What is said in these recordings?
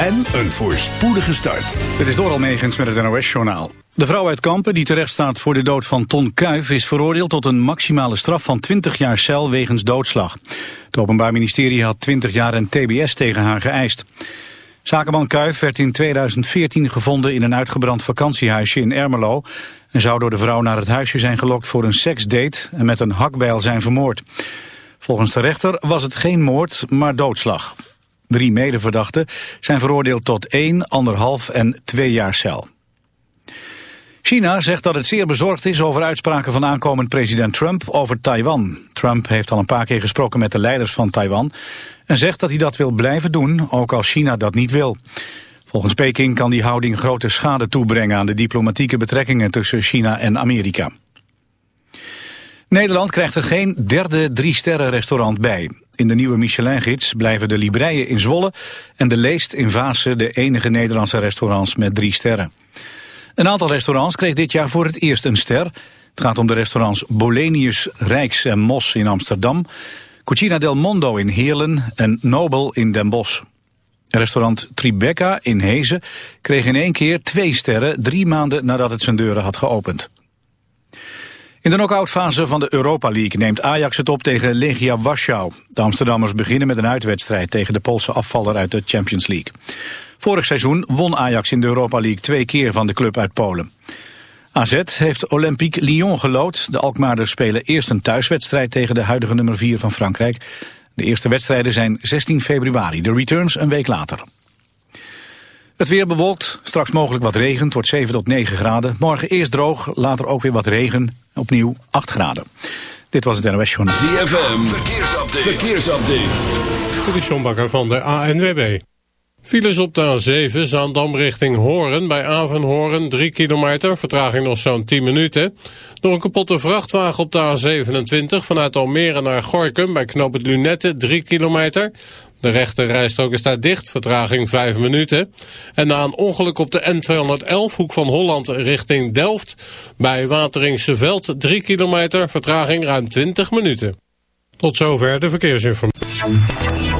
en een voorspoedige start. Dit is door Almegens met het NOS-journaal. De vrouw uit Kampen die terecht staat voor de dood van Ton Kuijf... is veroordeeld tot een maximale straf van 20 jaar cel wegens doodslag. Het Openbaar Ministerie had 20 jaar en tbs tegen haar geëist. Zakenman Kuijf werd in 2014 gevonden in een uitgebrand vakantiehuisje in Ermelo... en zou door de vrouw naar het huisje zijn gelokt voor een seksdate... en met een hakbijl zijn vermoord. Volgens de rechter was het geen moord, maar doodslag. Drie medeverdachten zijn veroordeeld tot 1, anderhalf en twee jaar cel. China zegt dat het zeer bezorgd is over uitspraken van aankomend president Trump over Taiwan. Trump heeft al een paar keer gesproken met de leiders van Taiwan en zegt dat hij dat wil blijven doen, ook als China dat niet wil. Volgens Peking kan die houding grote schade toebrengen aan de diplomatieke betrekkingen tussen China en Amerika. Nederland krijgt er geen derde drie-sterren restaurant bij. In de nieuwe Michelin-gids blijven de Libreien in Zwolle en de Leest in Vaassen de enige Nederlandse restaurants met drie sterren. Een aantal restaurants kreeg dit jaar voor het eerst een ster. Het gaat om de restaurants Bolenius, Rijks en Mos in Amsterdam, Cucina del Mondo in Heerlen en Nobel in Den Bosch. Restaurant Tribeca in Hezen kreeg in één keer twee sterren drie maanden nadat het zijn deuren had geopend. In de knock-outfase van de Europa League neemt Ajax het op tegen Legia Warschau. De Amsterdammers beginnen met een uitwedstrijd tegen de Poolse afvaller uit de Champions League. Vorig seizoen won Ajax in de Europa League twee keer van de club uit Polen. AZ heeft Olympique Lyon gelood. De Alkmaarders spelen eerst een thuiswedstrijd tegen de huidige nummer 4 van Frankrijk. De eerste wedstrijden zijn 16 februari, de returns een week later. Het weer bewolkt, straks mogelijk wat regen, het wordt 7 tot 9 graden. Morgen eerst droog, later ook weer wat regen, opnieuw 8 graden. Dit was het NOS Journal. ZFM, verkeersupdate. verkeersupdate. Dit is John Bakker van de ANWB. Files op de A7, Zaandam richting Horen. Bij Avenhoorn 3 kilometer, vertraging nog zo'n 10 minuten. Door een kapotte vrachtwagen op de A27 vanuit Almere naar Gorkum... bij knoop Lunette 3 kilometer. De rechte rijstrook is daar dicht, vertraging 5 minuten. En na een ongeluk op de N211, hoek van Holland richting Delft... bij Wateringse Veld 3 kilometer, vertraging ruim 20 minuten. Tot zover de verkeersinformatie.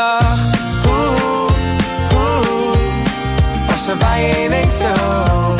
dacht, hoe, hoe, was er bij je zo?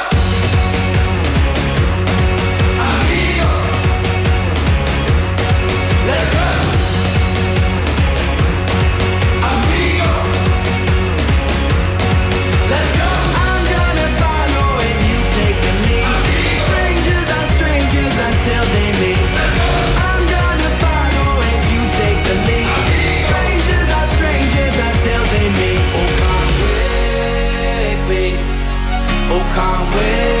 come with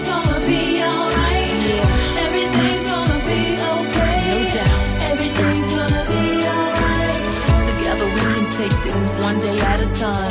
time.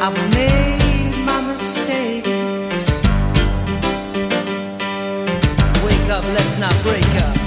I've made my mistakes. Wake up, let's not break up.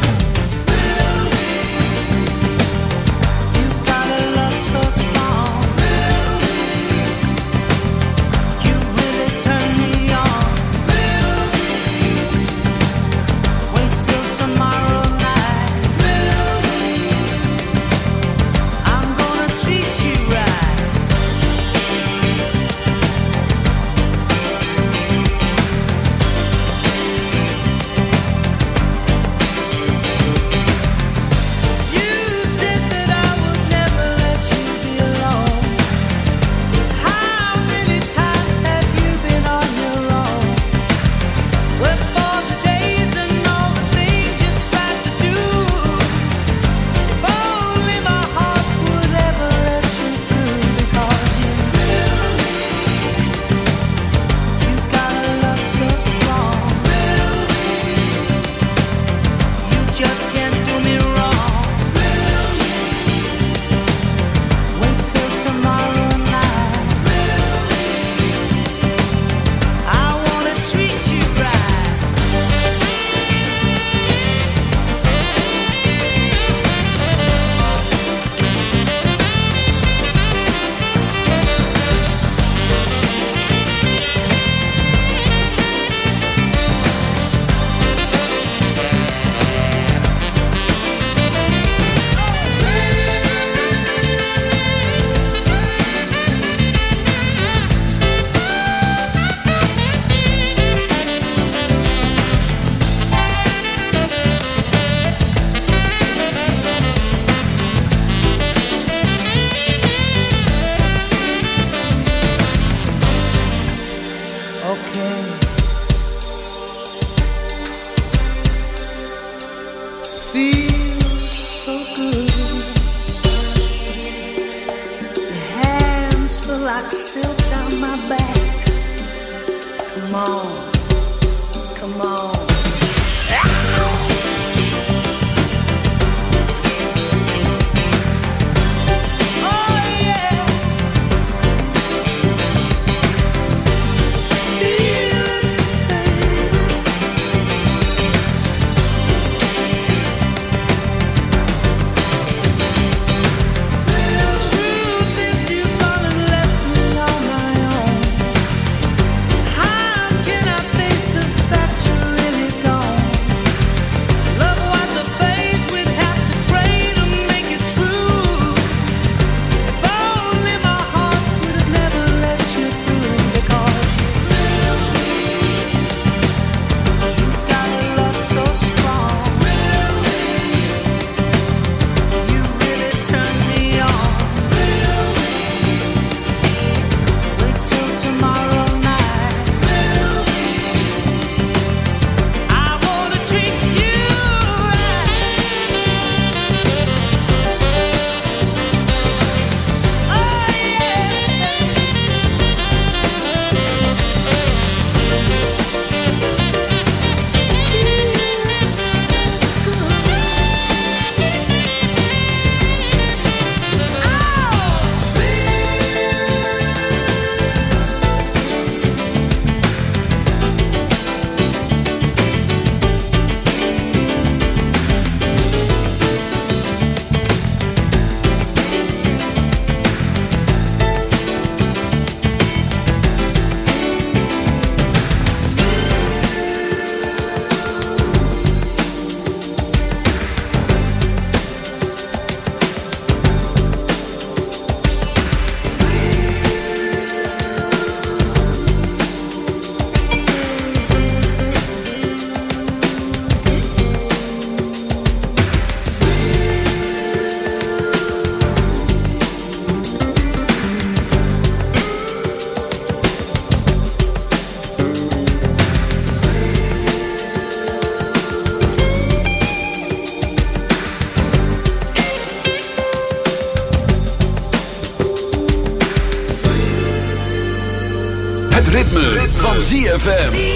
ZFM.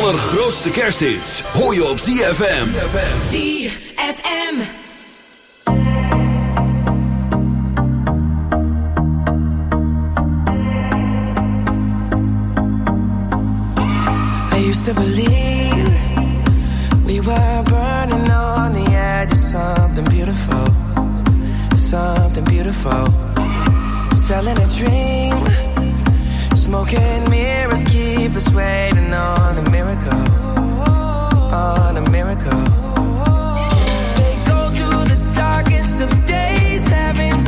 allergrootste kersthits hoor je op ZFM. ZFM. I used to believe we were burning on the edge of something beautiful. Something beautiful. Selling a dream. Smoking mirrors keep us waiting on a miracle. On a miracle. Say, go through the darkest of days, having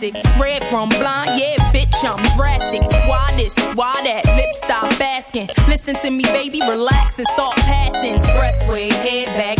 classic. Red from blind, yeah, bitch, I'm drastic. Why this? Why that? Lip stop asking. Listen to me, baby, relax and start passing. Expressway, head back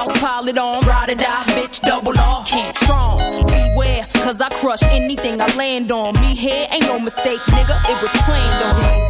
House, pile it on. Ride or die, bitch, double off. Can't strong. Beware, cause I crush anything I land on. Me here ain't no mistake, nigga, it was planned on.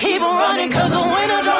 keep on running 'cause the winner don't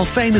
allemaal fijne